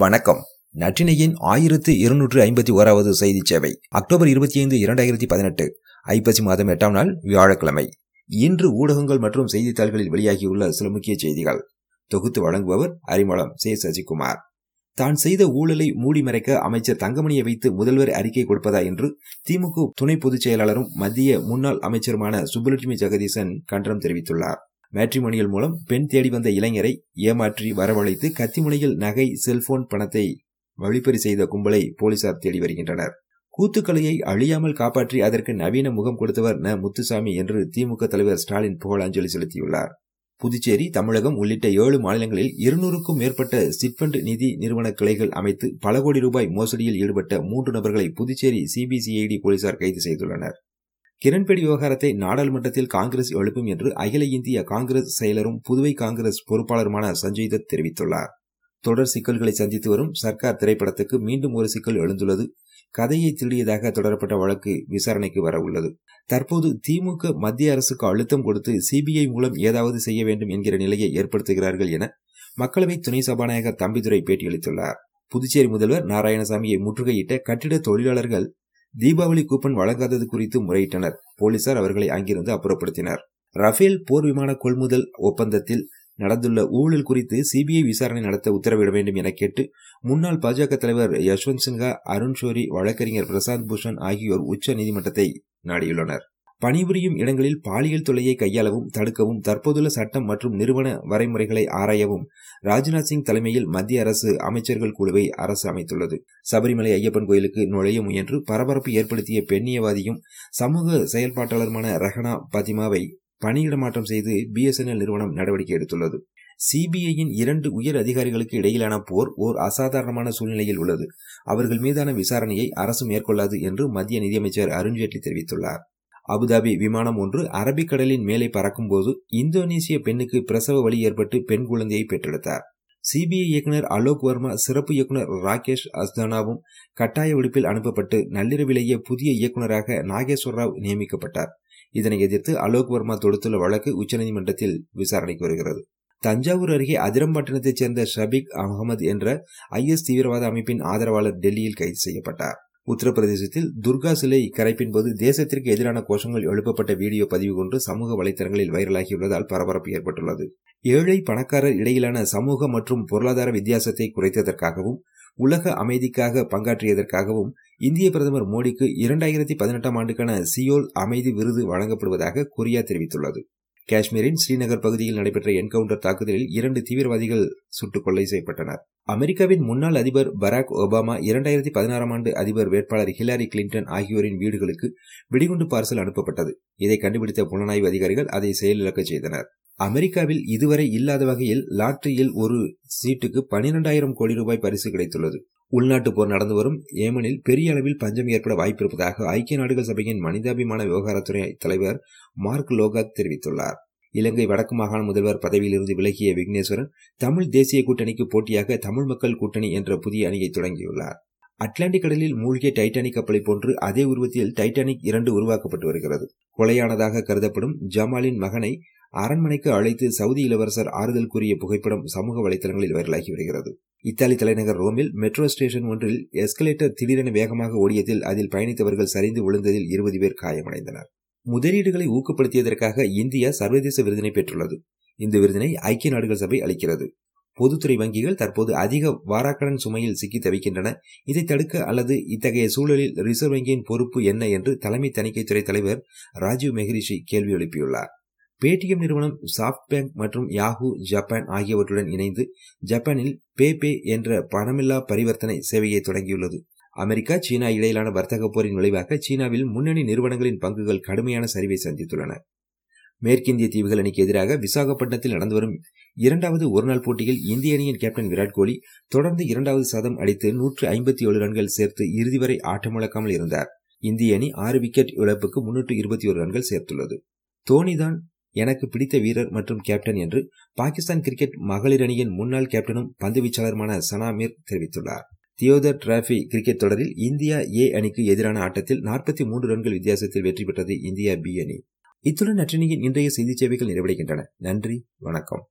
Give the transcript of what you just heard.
வணக்கம். நற்றினையின் ஆயிரத்து இருநூற்று ஐம்பத்தி ஓராவது செய்தி சேவை அக்டோபர் இருபத்தி ஐந்து இரண்டாயிரத்தி பதினெட்டு ஐப்பசி மாதம் எட்டாம் நாள் வியாழக்கிழமை. இன்று ஊடகங்கள் மற்றும் செய்தித்தாள்களில் வெளியாகியுள்ள சில முக்கிய செய்திகள். தொகுத்து வழங்குபவர் அரிமளம் சே. சசிகுமார். தான் செய்த ஊழலை மூடி மறைக்க அமைச்சர் தங்கமணியை வைத்து முதல்வர் அறிக்கை கொடுப்பதா என்று திமுக துணை பொதுச் செயலாளரும் மத்திய முன்னாள் அமைச்சருமான சுப்புலட்சுமி ஜெகதீசன் கண்டனம் தெரிவித்துள்ளார். மேட்ரிமோனியல் மூலம் பெண் தேடி வந்த இளைஞரை ஏமாற்றி வரவழைத்து கத்திமுனையில் நகை செல்போன் பணத்தை வழிப்பறி செய்த கும்பலை போலீசார் தேடி வருகின்றனர். கூத்துக்கலையை அழியாமல் காப்பாற்றி அதற்கு நவீன முகம் கொடுத்தவர் ந. முத்துசாமி என்று திமுக தலைவர் ஸ்டாலின் புகழாஞ்சலி செலுத்தியுள்ளார். புதுச்சேரி தமிழகம் உள்ளிட்ட ஏழு மாநிலங்களில் இருநூறுக்கும் மேற்பட்ட சிட்பண்ட் நிதி நிறுவன கிளைகள் அமைத்து பல கோடி ரூபாய் மோசடியில் ஈடுபட்ட மூன்று நபர்களை புதுச்சேரி சிபிசிஐடி போலீசார் கைது செய்துள்ளனர். கிரண்பேடி விவகாரத்தை நாடாளுமன்றத்தில் காங்கிரஸ் எழுப்பும் என்று அகில இந்திய காங்கிரஸ் செயலரும் புதுவை காங்கிரஸ் பொறுப்பாளருமான சஞ்சய் தத் தெரிவித்துள்ளார். தொடர் சிக்கல்களை சந்தித்து வரும் சர்க்கார் திரைப்படத்துக்கு மீண்டும் ஒரு சிக்கல் எழுந்துள்ளது. கதையை திருடியதாக தொடரப்பட்ட வழக்கு விசாரணைக்கு வர உள்ளது. தற்போது திமுக மத்திய அரசுக்கு அழுத்தம் கொடுத்து சிபிஐ மூலம் ஏதாவது செய்ய வேண்டும் என்கிற நிலையை ஏற்படுத்துகிறார்கள் என மக்களவை துணை சபாநாயகர் தம்பிதுரை பேட்டியளித்துள்ளார். புதுச்சேரி முதல்வர் நாராயணசாமியை முற்றுகையிட்ட கட்டிட தொழிலாளர்கள் தீபாவளி கூப்பன் வழங்காதது குறித்து முறையிட்டனர். போலீசார் அவர்களை அங்கிருந்து அப்புறப்படுத்தினர். ரஃபேல் போர் விமான கொள்முதல் ஒப்பந்தத்தில் நடந்துள்ள ஊழல் குறித்து சிபிஐ விசாரணை நடத்த உத்தரவிட வேண்டும் என கேட்டு முன்னாள் பாஜக தலைவர் யஷ்வந்த் சின்ஹா அருண் ஷோரி வழக்கறிஞர் பிரசாந்த் பூஷன் ஆகியோர் உச்ச நீதிமன்றத்தை நாடியுள்ளனர். பணிபுரியும் இடங்களில் பாலியல் தொல்லையை கையாளவும் தடுக்கவும் தற்போதுள்ள சட்டம் மற்றும் நிறுவன வரைமுறைகளை ஆராயவும் ராஜ்நாத் சிங் தலைமையில் மத்திய அரசு அமைச்சர்கள் குழுவை அரசு அமைத்துள்ளது. சபரிமலை ஐயப்பன் கோயிலுக்கு நுழைய முயன்று பரபரப்பு ஏற்படுத்திய பெண்ணியவாதியும் சமூக செயல்பாட்டாளருமான ரஹனா பதிமாவை பணியிட மாற்றம் செய்து பிஎஸ்என்எல் நிறுவனம் நடவடிக்கை எடுத்துள்ளது. சிபிஐயின் இரண்டு உயர் அதிகாரிகளுக்கு இடையிலான போர் ஓர் அசாதாரணமான சூழ்நிலையில் உள்ளது. அவர்கள் மீதான விசாரணையை அரசு மேற்கொள்ளாது என்று மத்திய நிதியமைச்சர் அருண்ஜேட்லி தெரிவித்துள்ளார். அபுதாபி விமானம் ஒன்று அரபிக்கடலின் மேலே பறக்கும்போது இந்தோனேசிய பெண்ணுக்கு பிரசவ வழி ஏற்பட்டு பெண் குழந்தையை பெற்றெடுத்தார். சிபிஐ இயக்குநர் அலோக் வர்மா சிறப்பு இயக்குநர் ராகேஷ் அஸ்தானாவும் கட்டாய விடுப்பில் அனுப்பப்பட்டு நள்ளிரவிலேயே புதிய இயக்குநராக நாகேஸ்வர ராவ் நியமிக்கப்பட்டார். இதனை எதிர்த்து அலோக் வர்மா தொடுத்துள்ள வழக்கு உச்சநீதிமன்றத்தில் விசாரணைக்கு வருகிறது. தஞ்சாவூர் அருகே அதிரம்பட்டினத்தைச் சேர்ந்த ஷபிக் அகமது என்ற ஐஎஸ் தீவிரவாத அமைப்பின் ஆதரவாளர் டெல்லியில் கைது செய்யப்பட்டார். உத்தரப்பிரதேசத்தில் துர்கா சிலை கரைப்பின் போது தேசத்திற்கு எதிரான கோஷங்கள் எழுப்பப்பட்ட வீடியோ பதிவு கொண்டு சமூக வலைதளங்களில் வைரலாகியுள்ளதால் பரபரப்பு ஏற்பட்டுள்ளது. ஏழை பணக்காரர் இடையிலான சமூக மற்றும் பொருளாதார வித்தியாசத்தை குறைத்ததற்காகவும் உலக அமைதிக்காக பங்காற்றியதற்காகவும் இந்திய பிரதமர் மோடிக்கு இரண்டாயிரத்தி பதினெட்டாம் ஆண்டுக்கான சியோல் அமைதி விருது வழங்கப்படுவதாக கொரியா தெரிவித்துள்ளது. காஷ்மீரின் ஸ்ரீநகர் பகுதியில் நடைபெற்ற என்கவுண்டர் தாக்குதலில் இரண்டு தீவிரவாதிகள் சுட்டுக் கொலை செய்யப்பட்டனர். அமெரிக்காவின் முன்னாள் அதிபர் பராக் ஒபாமா இரண்டாயிரத்தி பதினாறாம் ஆண்டு அதிபர் வேட்பாளர் ஹிலாரி கிளின்டன் ஆகியோரின் வீடுகளுக்கு வெடிகுண்டு பார்சல் அனுப்பப்பட்டது. இதை கண்டுபிடித்த புலனாய்வு அதிகாரிகள் அதை செயலிழக்க செய்தனர். அமெரிக்காவில் இதுவரை இல்லாத வகையில் லாட்டரியில் ஒரு சீட்டுக்கு பனிரெண்டாயிரம் கோடி ரூபாய் பரிசு கிடைத்துள்ளது. உள்நாட்டு போர் நடந்து வரும் ஏமனில் பெரிய அளவில் பஞ்சம் ஏற்பட வாய்ப்பிருப்பதாக ஐக்கிய நாடுகள் சபையின் மனிதாபிமான விவகாரத்துறை தலைவர் மார்க் லோகாக் தெரிவித்துள்ளார். இலங்கை வடக்கு மாகாண முதல்வர் பதவியிலிருந்து விலகிய விக்னேஸ்வரன் தமிழ் தேசிய கூட்டணிக்கு போட்டியாக தமிழ் மக்கள் கூட்டணி என்ற புதிய அணியை தொடங்கியுள்ளார். அட்லாண்டிக் கடலில் மூழ்கிய டைட்டானிக் கப்பலை போன்று அதே உருவத்தில் டைட்டானிக் இரண்டு உருவாக்கப்பட்டு வருகிறது. கொலையானதாக கருதப்படும் ஜமாலின் மகனை அரண்மனைக்கு அழைத்து சவுதி இளவரசர் ஆறுதல் கூறிய புகைப்படம் சமூக வலைதளங்களில் வைரலாகி வருகிறது. இத்தாலி தலைநகர் ரோமில் மெட்ரோ ஸ்டேஷன் ஒன்றில் எஸ்கலேட்டர் திடீரென வேகமாக ஓடியதில் அதில் பயணித்தவர்கள் சரிந்து விழுந்ததில் இருபது பேர் காயமடைந்தனர். முதலீடுகளை ஊக்கப்படுத்தியதற்காக இந்தியா சர்வதேச விருதினை பெற்றுள்ளது. இந்த விருதினை ஐக்கிய நாடுகள் சபை அளிக்கிறது. பொதுத்துறை வங்கிகள் தற்போது அதிக வாராக்கடன் சுமையில் சிக்கி தவிக்கின்றன. இதை தடுக்க அல்லது இத்தகைய சூழலில் ரிசர்வ் வங்கியின் பொறுப்பு என்ன என்று தலைமை தணிக்கைத்துறை தலைவர் ராஜீவ் மெஹரிஷி கேள்வி எழுப்பியுள்ளார். பேடிஎம் நிறுவனம் சாப்ட் பேங்க் மற்றும் யாஹூ ஜப்பான் ஆகியவற்றுடன் இணைந்து ஜப்பானில் பேபே என்ற பணமில்லா பரிவர்த்தனை சேவையை தொடங்கியுள்ளது. அமெரிக்கா சீனா இடையிலான வர்த்தக போரின் விளைவாக சீனாவில் முன்னணி நிறுவனங்களின் பங்குகள் கடுமையான சரிவை சந்தித்துள்ளன. மேற்கிந்திய தீவுகள் அணிக்கு எதிராக விசாகப்பட்டினத்தில் நடந்து வரும் இரண்டாவது ஒருநாள் போட்டியில் இந்திய அணியின் கேப்டன் விராட் கோலி தொடர்ந்து இரண்டாவது சதம் அடித்து நூற்று ஐம்பத்தி ஏழு ரன்கள் சேர்த்து இறுதி வரை ஆட்டமிழக்காமல் இருந்தார். இந்திய அணி ஆறு விக்கெட் இழப்புக்கு முன்னூற்று இருபத்தி ஒரு ரன்கள் சேர்த்துள்ளது. தோனிதான் எனக்கு பிடித்த வீரர் மற்றும் கேப்டன் என்று பாகிஸ்தான் கிரிக்கெட் மகளிர் அணியின் முன்னாள் கேப்டனும் பந்துவீச்சாளருமான சனாமீர் தெரிவித்துள்ளார். தியோதர் டிராபி கிரிக்கெட் தொடரில் இந்தியா ஏ அணிக்கு எதிரான ஆட்டத்தில் நாற்பத்தி மூன்று ரன்கள் வித்தியாசத்தில் வெற்றி பெற்றது இந்தியா பி அணி. இத்துடன் நற்றினியின் இன்றைய செய்தி சேவைகள் நிறைவடைகின்றன. நன்றி வணக்கம்.